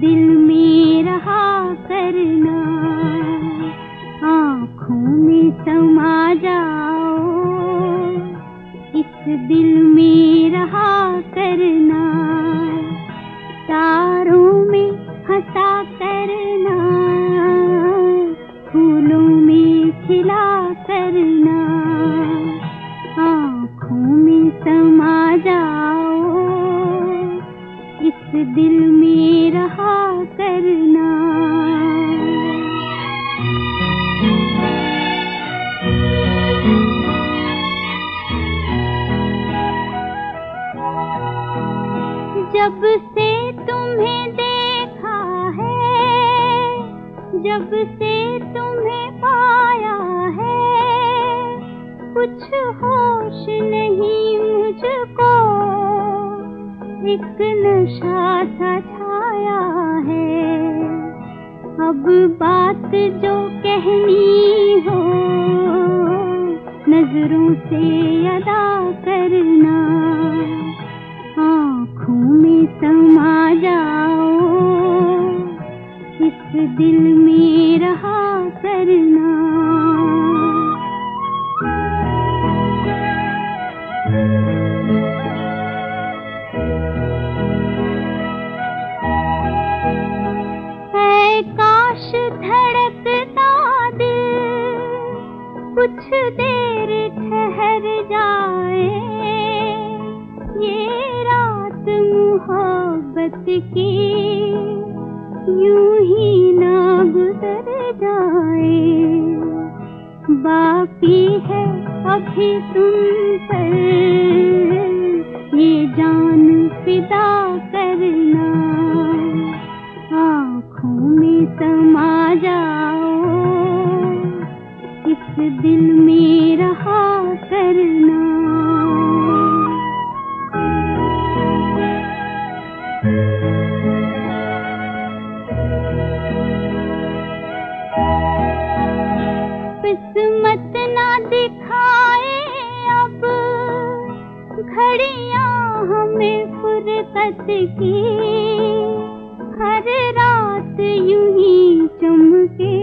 दिल में रहा करना। आँखों में समा जाओ। इस दिल में रहा करना। तारों में हंसा करना। फूलों में खिला करना। आँखों में समा जाओ। इस दिल जब से तुम्हें देखा है, जब से तुम्हें पाया है, कुछ होश नहीं मुझको, एक नशा सा छाया है। अब बात जो कहनी हो, नज़रों से अदा करना। समा जाओ। इस दिल में रहा करना काश धड़कता दिल कुछ देर ठहर जाए। ये रात मोहब्बत की यूँ ही ना गुजर जाए। बाकी है अभी तुम पर। ये जान फिदा करना। आँखों में समा जाओ। इस दिल में की हर रात यूँ ही चमके।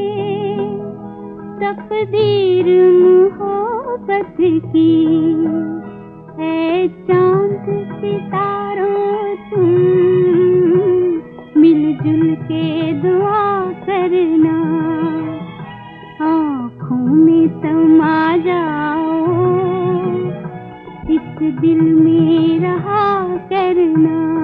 तकदीर मोहब्बत की है चाँद सितारों दिल में रहा करना।